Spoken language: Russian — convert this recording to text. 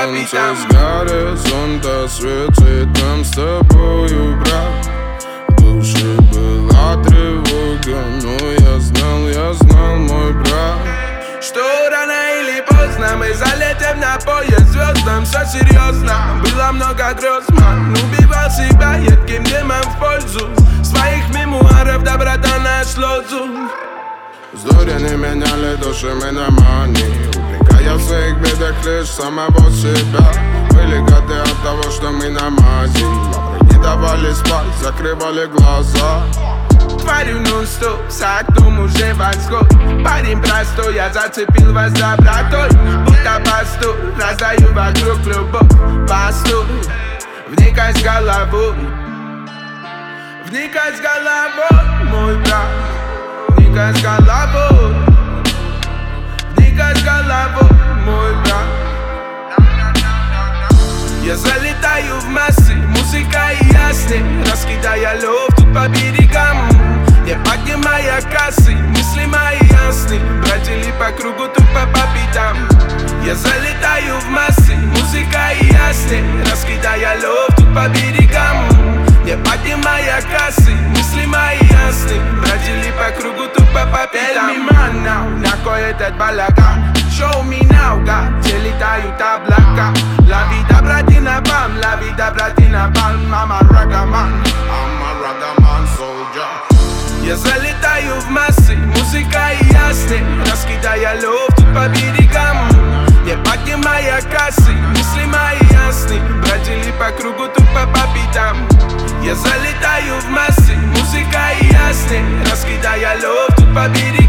Солнце с горизонта светит нам с тобою, брат. В душе была тревога, но я знал, я знал, мой брат. Что рано или поздно мы залетим на поезд звездам Все серьезно, было много грез, ман Убивал себя едким дымом в пользу. Своих мемуаров доброта наш лозунг. Здоровье не меняли души мы на в бедах лишь самого себя Были годы от того, что мы на мази не давали спать, закрывали глаза. Тварю нон-стоп, за окном уже восход Парень простой, я зацепил вас добротой Будто пастур, раздаю вокруг любовь. Пастур, вникай с головой. Вникай с головой, мой брат. Вникай с головой Раскидая лов тут по берегам Не поднимая кассы, мысли мои ясны Бродили по кругу тупо по пятам Я залетаю в массы, музыка и ясны Раскидая лов тут по берегам Не поднимая кассы, мысли мои ясны Бродили по кругу тупо по пятам Tell me man now, на кой этот балаган Show me now, где летают облака La vida я залетаю в массы, музыка и ясны Раскидая лов тут по берегам. Не поднимая кассы, мысли мои ясны. Бродили по кругу тупо по пятам. Я залетаю в массы, музыка и ясны Раскидая лов тут по берегам